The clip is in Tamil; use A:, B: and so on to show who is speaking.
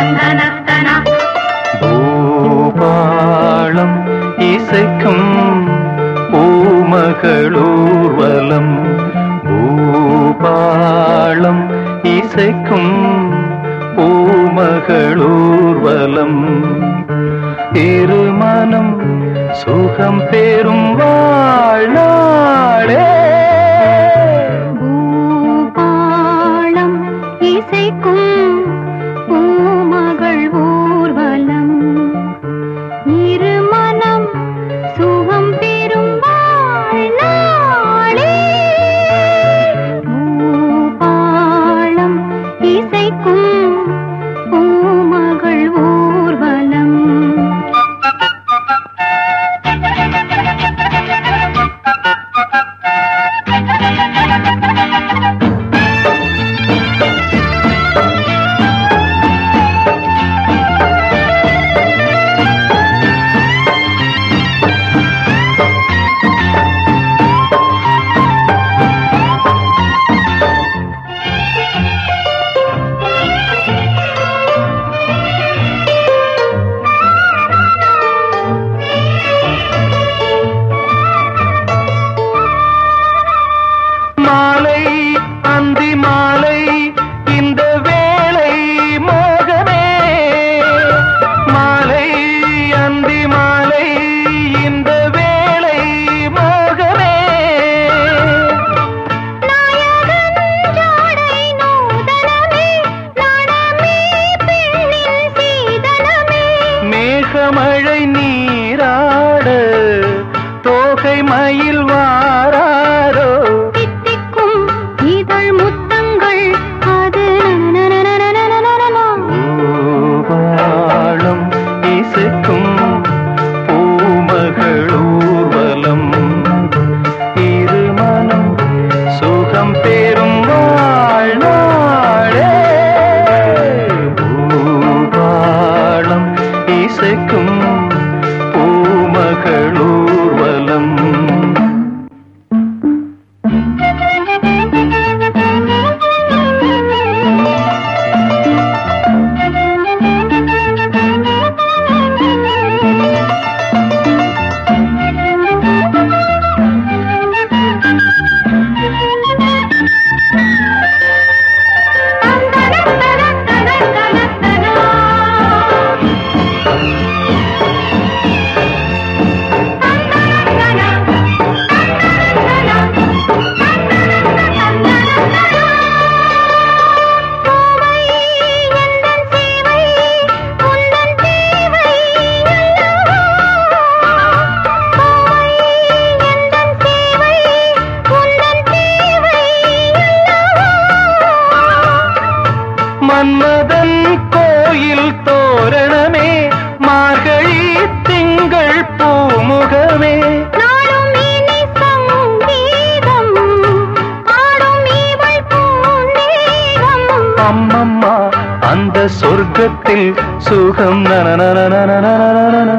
A: நந்தனத்தனா பூபாளம் இசைக்கும் பூமகளூர்வலம்
B: பூபாளம் இசைக்கும் பூமகளூர்வலம் இருமனம் சுகம் பெறும் வாழாளே
A: மேகமழை நீராட தோகை மயில் மன்மதன் கோயில் தோரணமே மார்கழி திங்கள் பூமுகமே. அம்மம்மா அந்த சொர்க்கத்தில் சுகம் நனநனநனநனநன